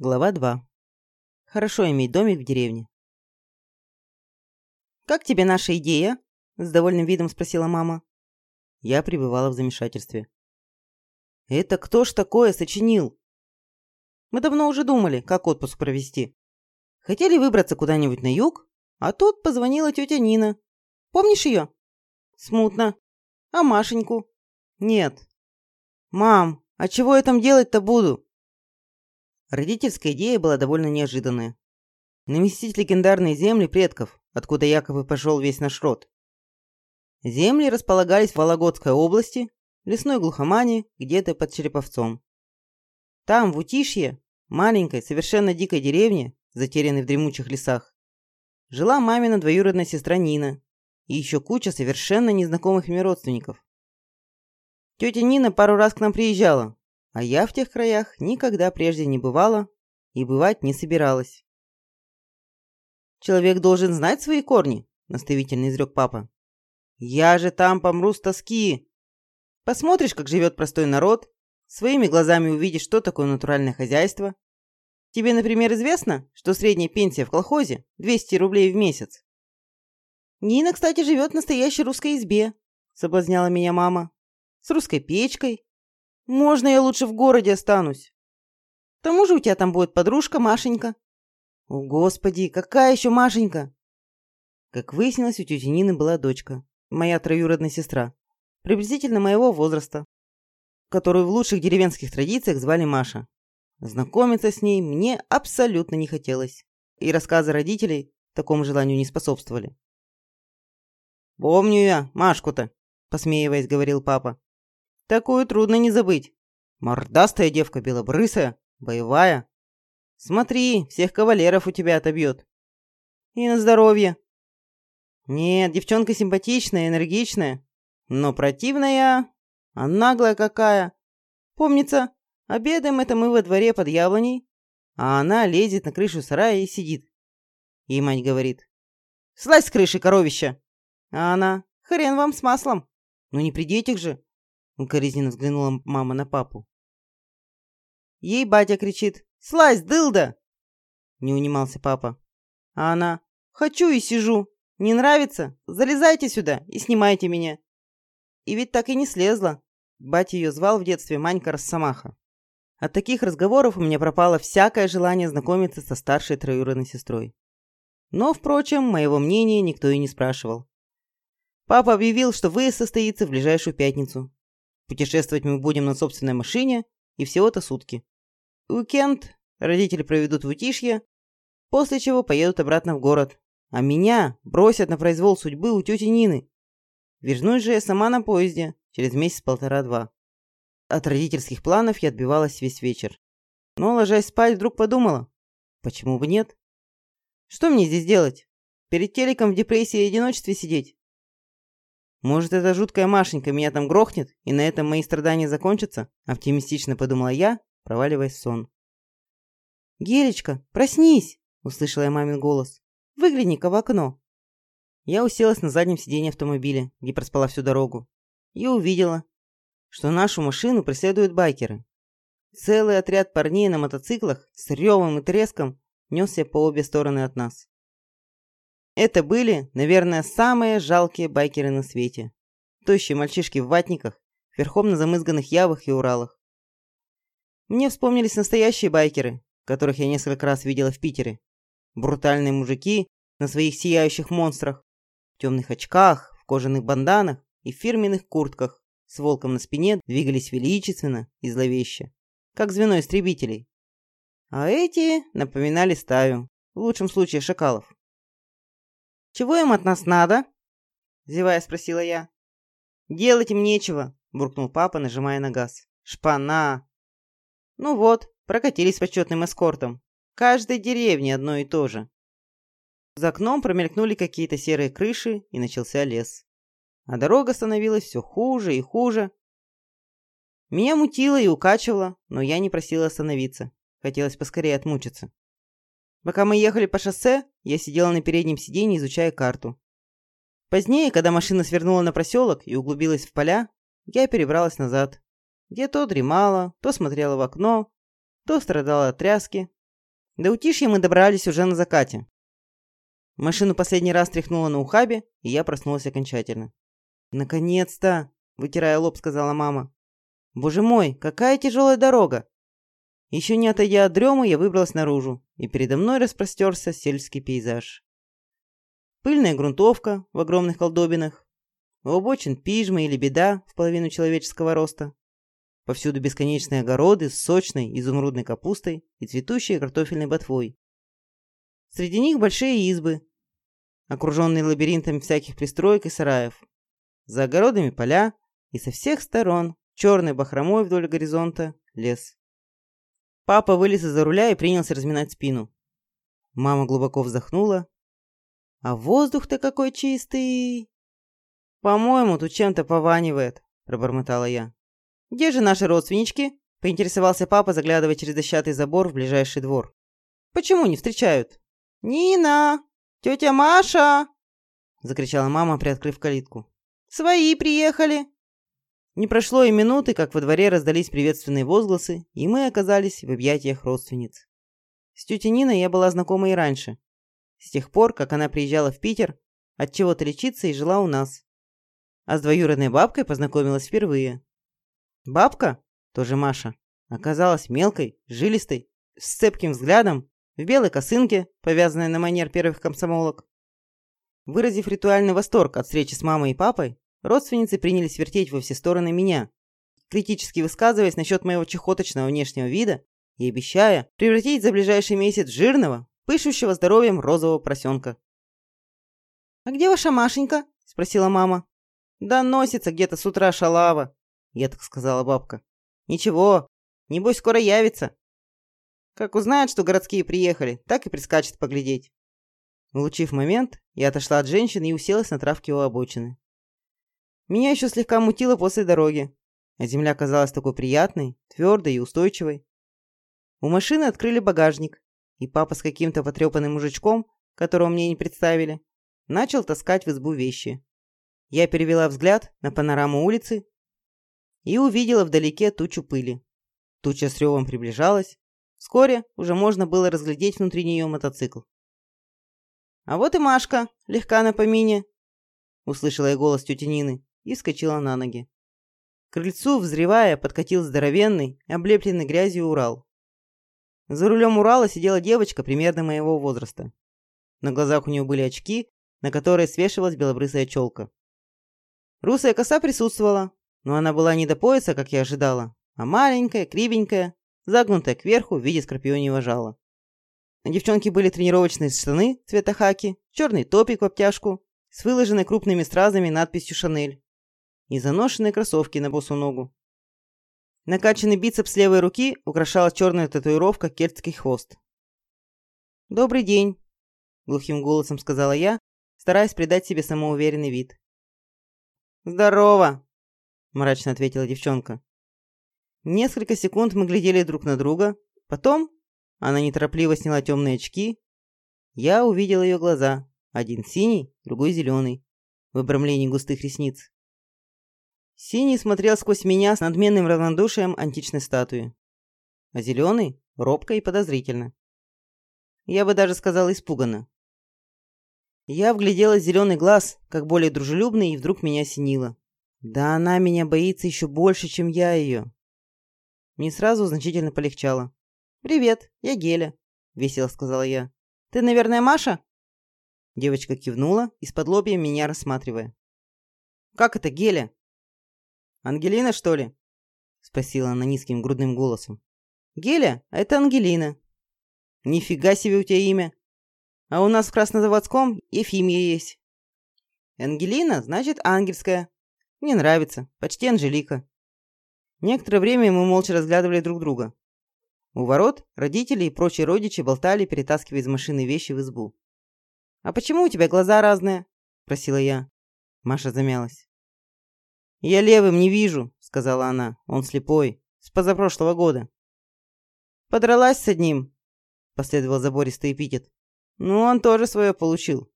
Глава 2. Хорошо иметь домик в деревне. «Как тебе наша идея?» – с довольным видом спросила мама. Я пребывала в замешательстве. «Это кто ж такое сочинил?» Мы давно уже думали, как отпуск провести. Хотели выбраться куда-нибудь на юг, а тут позвонила тетя Нина. Помнишь ее? Смутно. А Машеньку? Нет. Мам, а чего я там делать-то буду? Родительская идея была довольно неожиданная. Наместить легендарные земли предков, откуда якобы пошел весь наш род. Земли располагались в Вологодской области, лесной глухомане, где-то под Череповцом. Там, в Утишье, маленькой, совершенно дикой деревне, затерянной в дремучих лесах, жила мамина двоюродная сестра Нина и еще куча совершенно незнакомых мне родственников. Тетя Нина пару раз к нам приезжала, а я в тех краях никогда прежде не бывала и бывать не собиралась. «Человек должен знать свои корни», — наставительно изрек папа. «Я же там помру с тоски. Посмотришь, как живет простой народ, своими глазами увидишь, что такое натуральное хозяйство. Тебе, например, известно, что средняя пенсия в колхозе 200 рублей в месяц?» «Нина, кстати, живет в настоящей русской избе», — соблазняла меня мама. «С русской печкой, можно я лучше в городе останусь? К тому же у тебя там будет подружка Машенька. О, Господи, какая еще Машенька? Как выяснилось, у тети Нины была дочка, моя троюродная сестра, приблизительно моего возраста, которую в лучших деревенских традициях звали Маша. Знакомиться с ней мне абсолютно не хотелось, и рассказы родителей такому желанию не способствовали. «Помню я Машку-то», — посмеиваясь, говорил папа. Такую трудно не забыть. Мордастая девка, белобрысая, боевая. Смотри, всех кавалеров у тебя отобьет. И на здоровье. Нет, девчонка симпатичная, энергичная, но противная, а наглая какая. Помнится, обедаем это мы во дворе под яблоней, а она лезет на крышу сарая и сидит. И мать говорит, «Слазь с крыши, коровища!» А она, «Хрен вам с маслом! Ну не при детях же!» Укоризненно взглянула мама на папу. Ей батя кричит «Слазь, дылда!» Не унимался папа. А она «Хочу и сижу. Не нравится? Залезайте сюда и снимайте меня». И ведь так и не слезла. Батя ее звал в детстве Манька Росомаха. От таких разговоров у меня пропало всякое желание знакомиться со старшей троюродной сестрой. Но, впрочем, моего мнения никто и не спрашивал. Папа объявил, что выезд состоится в ближайшую пятницу, Путешествовать мы будем на собственной машине и всего-то сутки. Уикенд родители проведут в Утишье, после чего поедут обратно в город. А меня бросят на произвол судьбы у тети Нины. Вернусь же я сама на поезде через месяц-полтора-два. От родительских планов я отбивалась весь вечер. Но, ложась спать, вдруг подумала, почему бы нет? Что мне здесь делать? Перед телеком в депрессии и одиночестве сидеть? Может, эта жуткая Машенька меня там грохнет, и на этом мои страдания закончатся? Оптимистично подумала я, проваливаясь в сон. «Гелечка, проснись!» – услышала я мамин голос. «Выгляни-ка в окно!» Я уселась на заднем сиденье автомобиля, где проспала всю дорогу, и увидела, что нашу машину преследуют байкеры. Целый отряд парней на мотоциклах с ревом и треском несся по обе стороны от нас. Это были, наверное, самые жалкие байкеры на свете. Тощие мальчишки в ватниках, верхом на замызганных явах и уралах. Мне вспомнились настоящие байкеры, которых я несколько раз видела в Питере. Брутальные мужики на своих сияющих монстрах, в темных очках, в кожаных банданах и фирменных куртках с волком на спине двигались величественно и зловеще, как звено истребителей. А эти напоминали стаю, в лучшем случае шакалов. «Чего им от нас надо?» Зевая спросила я. «Делать им нечего», буркнул папа, нажимая на газ. «Шпана!» «Ну вот, прокатились почетным эскортом. Каждой деревне одно и то же». За окном промелькнули какие-то серые крыши, и начался лес. А дорога становилась все хуже и хуже. Меня мутило и укачивало, но я не просила остановиться. Хотелось поскорее отмучиться. Пока мы ехали по шоссе, я сидела на переднем сиденье, изучая карту. Позднее, когда машина свернула на проселок и углубилась в поля, я перебралась назад. Где то дремала, то смотрела в окно, то страдала от тряски, До утишья мы добрались уже на закате. Машину последний раз тряхнула на ухабе, и я проснулась окончательно. «Наконец-то!» – вытирая лоб, сказала мама. «Боже мой, какая тяжелая дорога!» Еще не отойдя от дремы, я выбралась наружу, и передо мной распростерся сельский пейзаж. Пыльная грунтовка в огромных колдобинах, у обочин пижмы или беда в половину человеческого роста, Повсюду бесконечные огороды с сочной изумрудной капустой и цветущей картофельной ботвой. Среди них большие избы, окруженные лабиринтами всяких пристроек и сараев. За огородами поля и со всех сторон черной бахромой вдоль горизонта лес. Папа вылез из-за руля и принялся разминать спину. Мама глубоко вздохнула. «А воздух-то какой чистый!» «По-моему, тут чем-то пованивает», – пробормотала я. «Где же наши родственнички?» – поинтересовался папа, заглядывая через дощатый забор в ближайший двор. «Почему не встречают?» «Нина! Тетя Маша!» – закричала мама, приоткрыв калитку. «Свои приехали!» Не прошло и минуты, как во дворе раздались приветственные возгласы, и мы оказались в объятиях родственниц. С тетей Ниной я была знакома и раньше. С тех пор, как она приезжала в Питер, от чего то лечиться и жила у нас. А с двоюродной бабкой познакомилась впервые. Бабка, тоже Маша, оказалась мелкой, жилистой, с цепким взглядом, в белой косынке, повязанной на манер первых комсомолок. Выразив ритуальный восторг от встречи с мамой и папой, родственницы принялись вертеть во все стороны меня, критически высказываясь насчет моего чехоточного внешнего вида и обещая превратить за ближайший месяц жирного, пышущего здоровьем розового поросенка. «А где ваша Машенька?» – спросила мама. «Да носится где-то с утра шалава», я так сказала бабка. Ничего, небось скоро явится. Как узнает, что городские приехали, так и прискачет поглядеть. Улучив момент, я отошла от женщины и уселась на травке у обочины. Меня еще слегка мутило после дороги, а земля казалась такой приятной, твердой и устойчивой. У машины открыли багажник, и папа с каким-то потрепанным мужичком, которого мне не представили, начал таскать в избу вещи. Я перевела взгляд на панораму улицы и увидела вдалеке тучу пыли. Туча с ревом приближалась. Вскоре уже можно было разглядеть внутри нее мотоцикл. «А вот и Машка, легка на помине», — услышала я голос тети Нины и вскочила на ноги. К крыльцу, взревая, подкатил здоровенный, облепленный грязью Урал. За рулем Урала сидела девочка примерно моего возраста. На глазах у нее были очки, на которые свешивалась белобрысая челка. Русая коса присутствовала, но она была не до пояса, как я ожидала, а маленькая, кривенькая, загнутая кверху в виде скорпионьего жала. На девчонке были тренировочные штаны цвета хаки, черный топик в обтяжку с выложенной крупными стразами надписью «Шанель» и заношенные кроссовки на босу ногу. Накачанный бицепс левой руки украшала черная татуировка «Кельтский хвост». «Добрый день», — глухим голосом сказала я, стараясь придать себе самоуверенный вид. «Здорово!» мрачно ответила девчонка. Несколько секунд мы глядели друг на друга. Потом она неторопливо сняла темные очки. Я увидел ее глаза. Один синий, другой зеленый. В обрамлении густых ресниц. Синий смотрел сквозь меня с надменным равнодушием античной статуи. А зеленый — робко и подозрительно. Я бы даже сказал испуганно. Я вгляделась в зеленый глаз, как более дружелюбный, и вдруг меня осенило. Да она меня боится еще больше, чем я ее. Мне сразу значительно полегчало. «Привет, я Геля», — весело сказала я. «Ты, наверное, Маша?» Девочка кивнула, из-под лобья меня рассматривая. «Как это Геля?» «Ангелина, что ли?» — спросила она низким грудным голосом. «Геля, это Ангелина». «Нифига себе у тебя имя. А у нас в Краснозаводском Ефимия есть». «Ангелина, значит, ангельская», мне нравится. Почти Анжелика. Некоторое время мы молча разглядывали друг друга. У ворот родители и прочие родичи болтали, перетаскивая из машины вещи в избу. «А почему у тебя глаза разные?» – просила я. Маша замялась. «Я левым не вижу», – сказала она. «Он слепой. С позапрошлого года». «Подралась с одним», – последовал забористый эпитет. «Ну, он тоже свое получил».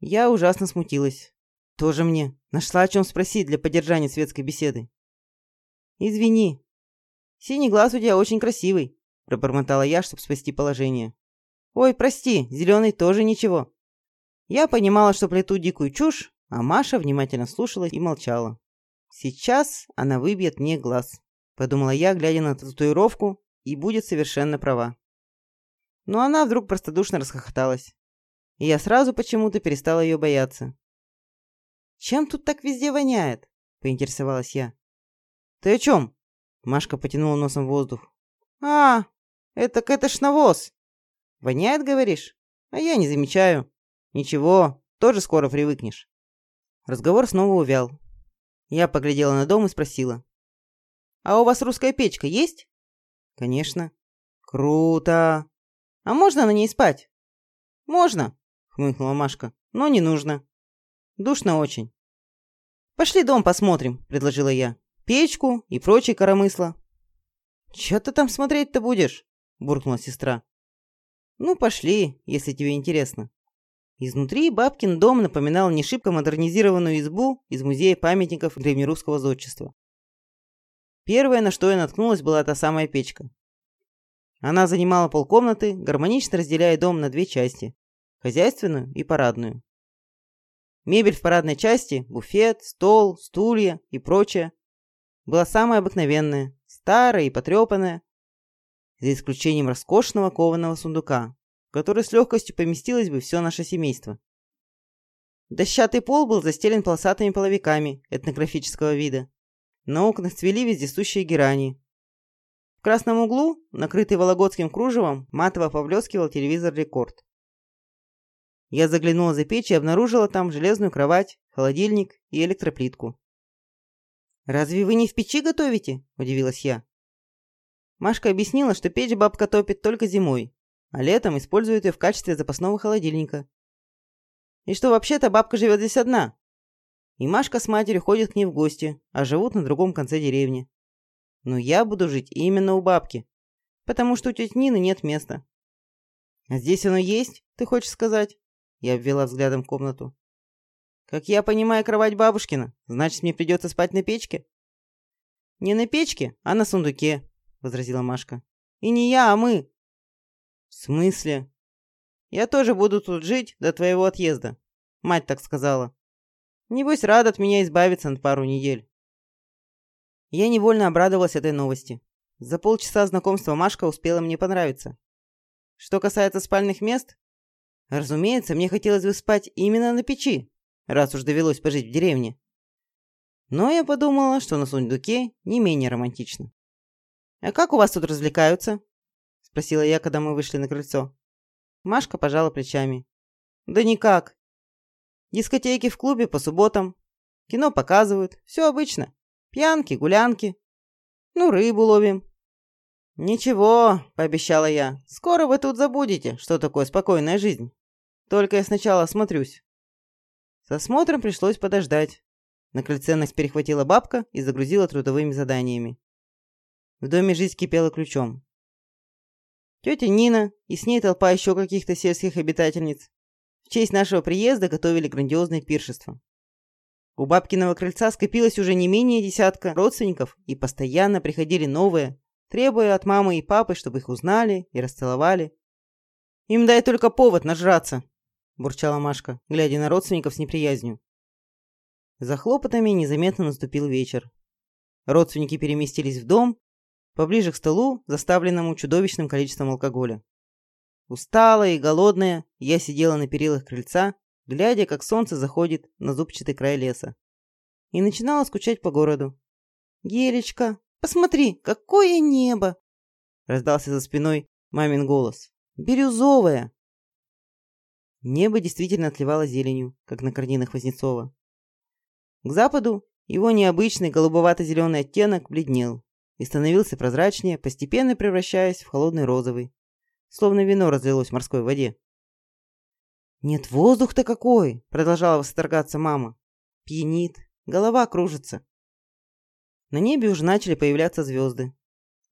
Я ужасно смутилась. Тоже мне. Нашла о чем спросить для поддержания светской беседы. Извини. Синий глаз у тебя очень красивый. пробормотала я, чтобы спасти положение. «Ой, прости, зеленый тоже ничего». Я понимала, что плету дикую чушь, а Маша внимательно слушала и молчала. «Сейчас она выбьет мне глаз», — подумала я, глядя на татуировку, и будет совершенно права. Но она вдруг простодушно расхохоталась. И я сразу почему-то перестала ее бояться. «Чем тут так везде воняет?» — поинтересовалась я. «Ты о чем?» — Машка потянула носом воздух. «А, это это ж навоз. Воняет, говоришь? А я не замечаю. Ничего, тоже скоро привыкнешь». Разговор снова увял. Я поглядела на дом и спросила. «А у вас русская печка есть?» «Конечно». «Круто! А можно на ней спать?» «Можно», — хмыкнула Машка, — «но не нужно. Душно очень». «Пошли дом посмотрим», — предложила я. «Печку и прочие коромысла». «Чё ты там смотреть-то будешь?» — буркнула сестра. «Ну, пошли, если тебе интересно». Изнутри бабкин дом напоминал не шибко модернизированную избу из музея памятников древнерусского зодчества. Первое, на что я наткнулась, была та самая печка. Она занимала полкомнаты, гармонично разделяя дом на две части – хозяйственную и парадную. Мебель в парадной части – буфет, стол, стулья и прочее – была самая обыкновенная, старая и потрепанная, за исключением роскошного кованого сундука, которой с легкостью поместилось бы все наше семейство. Дощатый пол был застелен полосатыми половиками этнографического вида. На окнах цвели вездесущие герани. В красном углу, накрытый вологодским кружевом, матово поблескивал телевизор «Рекорд». Я заглянула за печь и обнаружила там железную кровать, холодильник и электроплитку. «Разве вы не в печи готовите?» – удивилась я. Машка объяснила, что печь бабка топит только зимой, а летом используют ее в качестве запасного холодильника. И что вообще-то бабка живет здесь одна. И Машка с матерью ходят к ней в гости, а живут на другом конце деревни. Но я буду жить именно у бабки, потому что у тети Нины нет места. А здесь оно есть, ты хочешь сказать? Я обвела взглядом комнату. Как я понимаю, кровать бабушкина, значит, мне придется спать на печке? Не на печке, а на сундуке, возразила Машка. И не я, а мы. «В смысле?» «Я тоже буду тут жить до твоего отъезда», — мать так сказала. «Небось, рад от меня избавиться на пару недель». Я невольно обрадовалась этой новости. За полчаса знакомства Машка успела мне понравиться. Что касается спальных мест, разумеется, мне хотелось бы спать именно на печи, раз уж довелось пожить в деревне. Но я подумала, что на сундуке не менее романтично. «А как у вас тут развлекаются?» Спросила я, когда мы вышли на крыльцо. Машка пожала плечами. Да никак. Дискотеки в клубе по субботам. Кино показывают. Все обычно. Пьянки, гулянки. Ну, рыбу ловим. Ничего, пообещала я. Скоро вы тут забудете, что такое спокойная жизнь. Только я сначала осмотрюсь. С осмотром пришлось подождать. На крыльце нас перехватила бабка и загрузила трудовыми заданиями. В доме жизнь кипела ключом. Тетя Нина и с ней толпа еще каких-то сельских обитательниц в честь нашего приезда готовили грандиозное пиршество. У бабкиного крыльца скопилось уже не менее десятка родственников, и постоянно приходили новые, требуя от мамы и папы, чтобы их узнали и расцеловали. «Им дай только повод нажраться», – бурчала Машка, глядя на родственников с неприязнью. За хлопотами незаметно наступил вечер. Родственники переместились в дом, поближе к столу, заставленному чудовищным количеством алкоголя. Усталая и голодная, я сидела на перилах крыльца, глядя, как солнце заходит на зубчатый край леса. И начинала скучать по городу. «Гелечка, посмотри, какое небо!» Раздался за спиной мамин голос. «Бирюзовое!» Небо действительно отливало зеленью, как на картинах Вознецова. К западу его необычный голубовато-зеленый оттенок бледнел и становился прозрачнее, постепенно превращаясь в холодный розовый, словно вино разлилось в морской воде. «Нет, воздух-то какой!» — продолжала восторгаться мама. «Пьянит, голова кружится». На небе уже начали появляться звезды.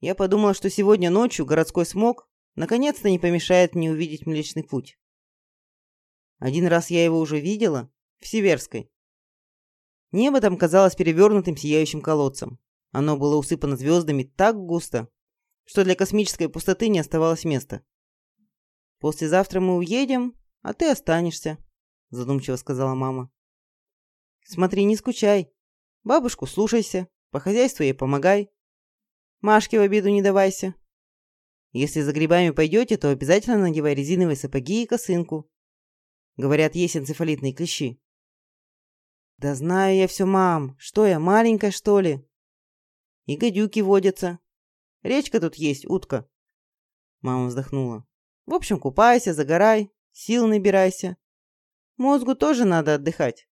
Я подумала, что сегодня ночью городской смог наконец-то не помешает мне увидеть Млечный Путь. Один раз я его уже видела, в Северской. Небо там казалось перевернутым сияющим колодцем. Оно было усыпано звездами так густо, что для космической пустоты не оставалось места. «Послезавтра мы уедем, а ты останешься», – задумчиво сказала мама. «Смотри, не скучай. Бабушку слушайся, по хозяйству ей помогай. Машке в обиду не давайся. Если за грибами пойдете, то обязательно надевай резиновые сапоги и косынку. Говорят, есть энцефалитные клещи. Да знаю я все, мам. Что я, маленькая, что ли? И гадюки водятся. Речка тут есть, утка. Мама вздохнула. В общем, купайся, загорай, сил набирайся. Мозгу тоже надо отдыхать.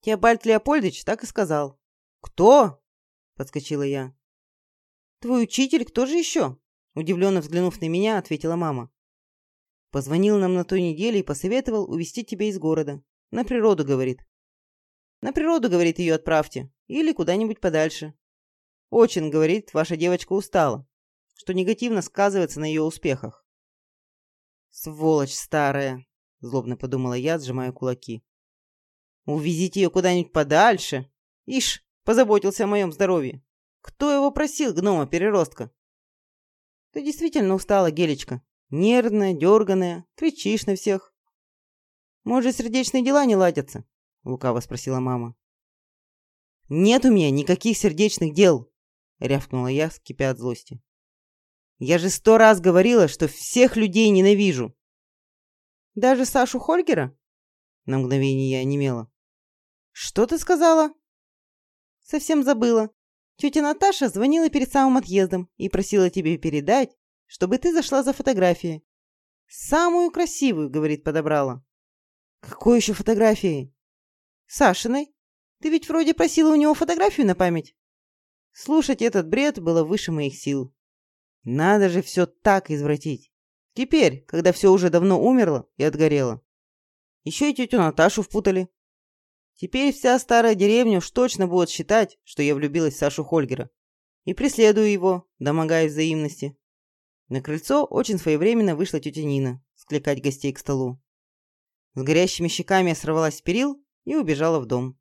Теобальд Леопольдович так и сказал. «Кто?» – подскочила я. «Твой учитель, кто же еще?» Удивленно взглянув на меня, ответила мама. «Позвонил нам на той неделе и посоветовал увезти тебя из города. На природу, говорит. На природу, говорит, ее отправьте. Или куда-нибудь подальше. Очень, говорит, ваша девочка устала, что негативно сказывается на ее успехах. Сволочь старая, злобно подумала я, сжимая кулаки. Увезите ее куда-нибудь подальше. Ишь, позаботился о моем здоровье. Кто его просил, гнома-переростка? Ты действительно устала, Гелечка. Нервная, дерганая, кричишь на всех. Может, сердечные дела не ладятся? Лукаво спросила мама. Нет у меня никаких сердечных дел, рявкнула я, скипя от злости. Я же сто раз говорила, что всех людей ненавижу. Даже Сашу Хольгера? На мгновение я онемела. Что ты сказала? Совсем забыла. Тетя Наташа звонила перед самым отъездом и просила тебе передать, чтобы ты зашла за фотографией. Самую красивую, говорит, подобрала. Какой еще фотографией? Сашиной. Ты ведь вроде просила у него фотографию на память. Слушать этот бред было выше моих сил. Надо же все так извратить. Теперь, когда все уже давно умерло и отгорело. Еще и тетю Наташу впутали. Теперь вся старая деревня уж точно будет считать, что я влюбилась в Сашу Хольгера. И преследую его, домогаясь взаимности. На крыльцо очень своевременно вышла тетя Нина скликать гостей к столу. С горящими щеками я сорвалась с перил и убежала в дом.